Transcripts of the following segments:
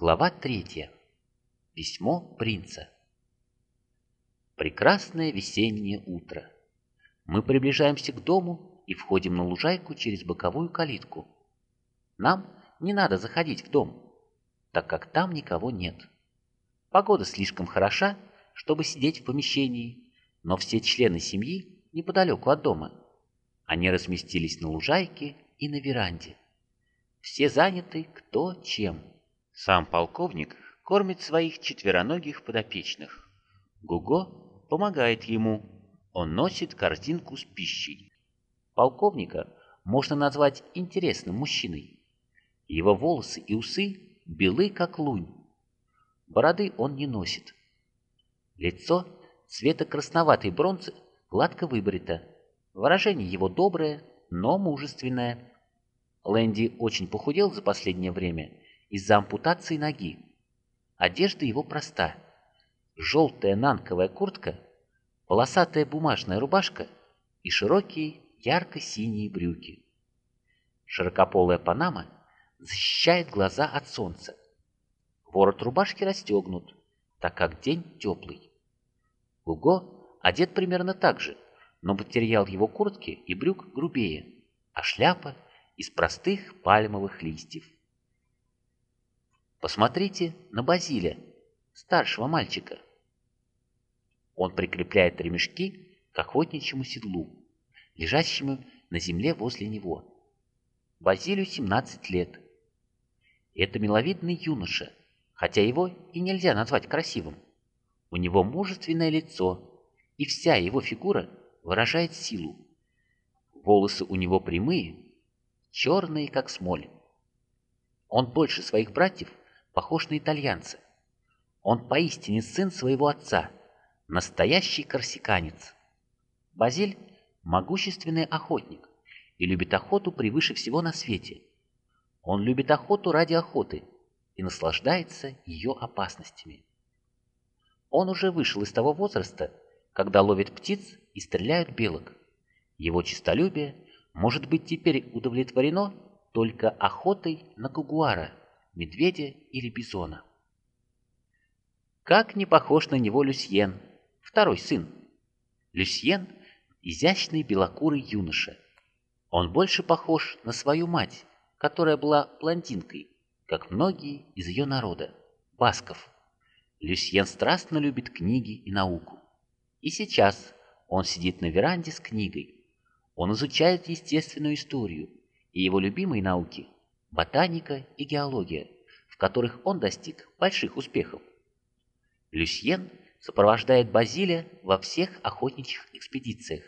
Глава третья. Письмо принца. Прекрасное весеннее утро. Мы приближаемся к дому и входим на лужайку через боковую калитку. Нам не надо заходить в дом, так как там никого нет. Погода слишком хороша, чтобы сидеть в помещении, но все члены семьи неподалеку от дома. Они разместились на лужайке и на веранде. Все заняты кто чем. Сам полковник кормит своих четвероногих подопечных. Гуго помогает ему. Он носит корзинку с пищей. Полковника можно назвать интересным мужчиной. Его волосы и усы белы, как лунь. Бороды он не носит. Лицо цвета красноватой бронзы гладко выбрито. Выражение его доброе, но мужественное. Лэнди очень похудел за последнее время из-за ампутации ноги. Одежда его проста. Желтая нанковая куртка, полосатая бумажная рубашка и широкие ярко-синие брюки. Широкополая панама защищает глаза от солнца. Ворот рубашки расстегнут, так как день теплый. Гуго одет примерно так же, но материал его куртки и брюк грубее, а шляпа из простых пальмовых листьев. Посмотрите на Базиля, старшего мальчика. Он прикрепляет ремешки к охотничьему седлу, лежащему на земле возле него. Базилю 17 лет. Это миловидный юноша, хотя его и нельзя назвать красивым. У него мужественное лицо, и вся его фигура выражает силу. Волосы у него прямые, черные, как смоль. Он больше своих братьев похож на итальянца. Он поистине сын своего отца, настоящий корсиканец. Базиль – могущественный охотник и любит охоту превыше всего на свете. Он любит охоту ради охоты и наслаждается ее опасностями. Он уже вышел из того возраста, когда ловит птиц и стреляют белок. Его честолюбие может быть теперь удовлетворено только охотой на кугуара – медведя или бизона. Как не похож на него Люсьен, второй сын. Люсьен – изящный белокурый юноша. Он больше похож на свою мать, которая была блондинкой, как многие из ее народа, басков. Люсьен страстно любит книги и науку. И сейчас он сидит на веранде с книгой. Он изучает естественную историю, и его любимые науки ботаника и геология, в которых он достиг больших успехов. Люсьен сопровождает Базиля во всех охотничьих экспедициях,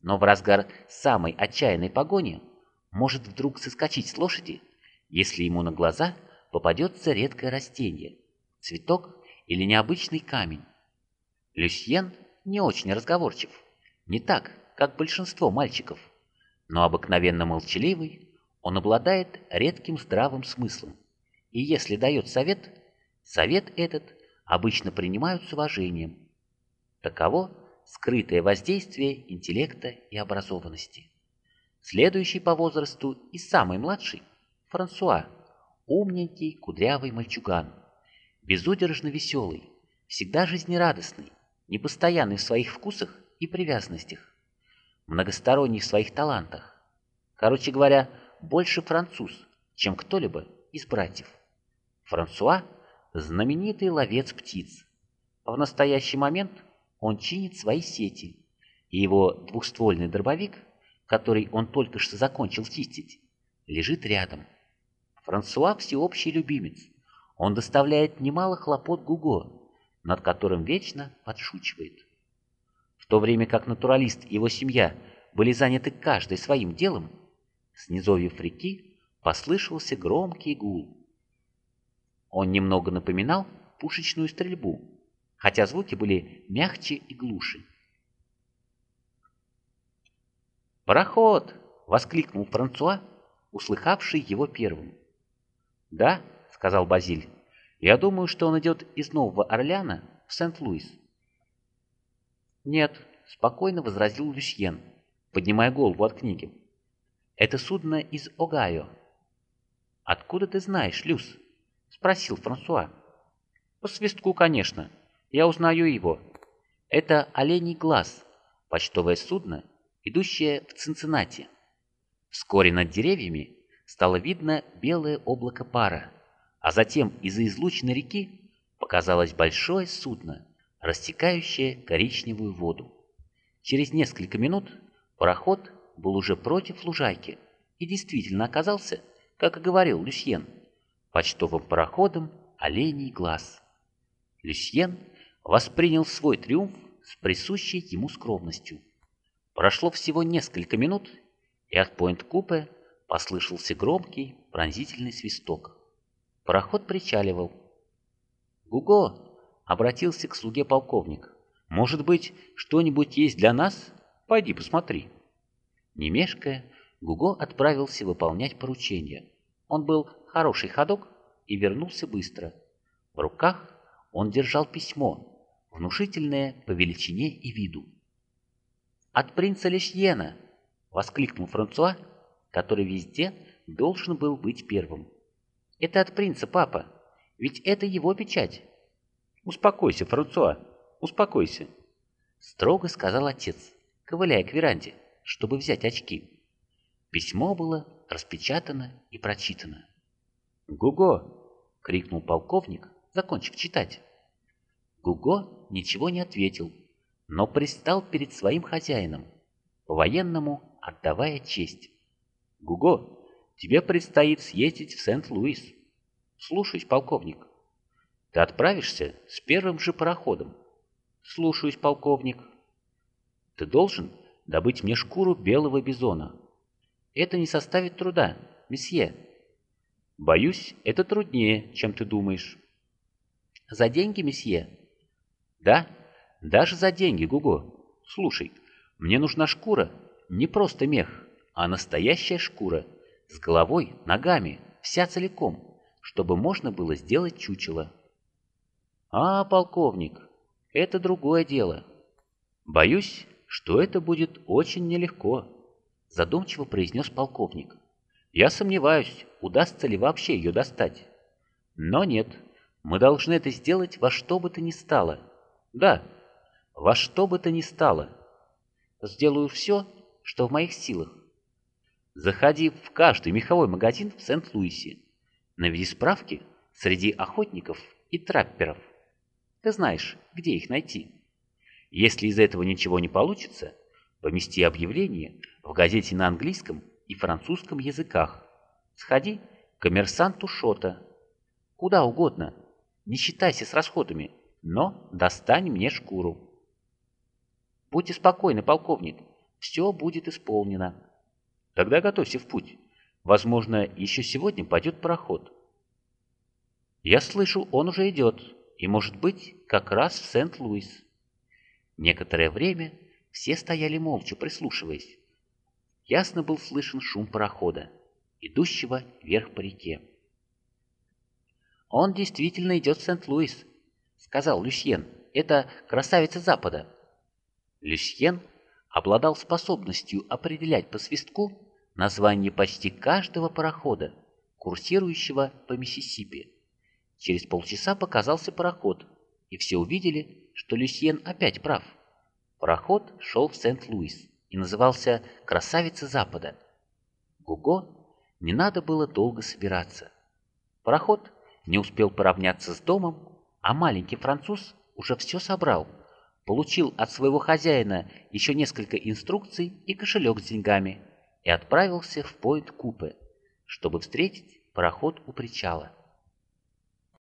но в разгар самой отчаянной погони может вдруг соскочить с лошади, если ему на глаза попадется редкое растение, цветок или необычный камень. Люсьен не очень разговорчив, не так, как большинство мальчиков, но обыкновенно молчаливый, он обладает редким здравым смыслом, и если дает совет, совет этот обычно принимают с уважением. Таково скрытое воздействие интеллекта и образованности. Следующий по возрасту и самый младший – Франсуа, умненький, кудрявый мальчуган, безудержно веселый, всегда жизнерадостный, непостоянный в своих вкусах и привязанностях, многосторонний в своих талантах. Короче говоря, больше француз, чем кто-либо из братьев. Франсуа – знаменитый ловец птиц. в настоящий момент он чинит свои сети, и его двухствольный дробовик, который он только что закончил чистить, лежит рядом. Франсуа – всеобщий любимец. Он доставляет немало хлопот Гуго, над которым вечно подшучивает. В то время как натуралист и его семья были заняты каждый своим делом, с низовьев реки послышался громкий гул. Он немного напоминал пушечную стрельбу, хотя звуки были мягче и глуше. «Пароход!» — воскликнул Франсуа, услыхавший его первым. «Да», — сказал Базиль, — «я думаю, что он идет из Нового Орлеана в Сент-Луис». «Нет», — спокойно возразил Люсьен, поднимая голову от книги. Это судно из Огайо. Откуда ты знаешь, Люс? — спросил Франсуа. «По свистку, конечно. Я узнаю его. Это «Оленей глаз», почтовое судно, идущее в Цинциннати. Вскоре над деревьями стало видно белое облако пара, а затем из-за излученной реки показалось большое судно, растекающее коричневую воду. Через несколько минут пароход был уже против лужайки и действительно оказался, как и говорил Люсьен, почтовым пароходом «Оленей глаз». Люсьен воспринял свой триумф с присущей ему скромностью. Прошло всего несколько минут, и от Пойнт-Купе послышался громкий пронзительный свисток. Пароход причаливал. «Гуго!» — обратился к слуге полковник. «Может быть, что-нибудь есть для нас? Пойди посмотри». Не мешкая, Гуго отправился выполнять поручение. Он был хороший ходок и вернулся быстро. В руках он держал письмо, внушительное по величине и виду. «От принца Лешьена!» — воскликнул Франсуа, который везде должен был быть первым. «Это от принца, папа, ведь это его печать». «Успокойся, Франсуа, успокойся», — строго сказал отец, ковыляя к веранде, чтобы взять очки. Письмо было распечатано и прочитано. «Гуго!» — крикнул полковник, закончив читать. Гуго ничего не ответил, но пристал перед своим хозяином, по-военному отдавая честь. «Гуго, тебе предстоит съездить в Сент-Луис. Слушаюсь, полковник. Ты отправишься с первым же пароходом. Слушаюсь, полковник. Ты должен добыть мне шкуру белого бизона. Это не составит труда, месье. Боюсь, это труднее, чем ты думаешь. За деньги, месье? Да, даже за деньги, Гуго. Слушай, мне нужна шкура, не просто мех, а настоящая шкура, с головой, ногами, вся целиком, чтобы можно было сделать чучело. А, полковник, это другое дело. Боюсь, что это будет очень нелегко, задумчиво произнес полковник. Я сомневаюсь, удастся ли вообще ее достать. Но нет, мы должны это сделать во что бы то ни стало. Да, во что бы то ни стало. Сделаю все, что в моих силах. Заходи в каждый меховой магазин в Сент-Луисе. Наведи справки среди охотников и трапперов. Ты знаешь, где их найти. Если из этого ничего не получится, помести объявление в газете на английском и французском языках. Сходи к коммерсанту Шота. Куда угодно. Не считайся с расходами но достань мне шкуру. Будьте спокойны, полковник, все будет исполнено. Тогда готовься в путь. Возможно, еще сегодня пойдет пароход. Я слышу, он уже идет, и, может быть, как раз в Сент-Луис. Некоторое время все стояли молча, прислушиваясь. Ясно был слышен шум парохода, идущего вверх по реке. «Он действительно идет в Сент-Луис», сказал Люсьен. «Это красавица Запада». Люсьен обладал способностью определять по свистку название почти каждого парохода, курсирующего по Миссисипи. Через полчаса показался пароход, и все увидели, что Люсьен опять прав. Пароход шел в Сент-Луис и назывался «Красавица Запада». Гуго не надо было долго собираться. Пароход не успел поравняться с домом, а маленький француз уже все собрал. Получил от своего хозяина еще несколько инструкций и кошелек с деньгами и отправился в Пойнт-Купе, чтобы встретить пароход у причала.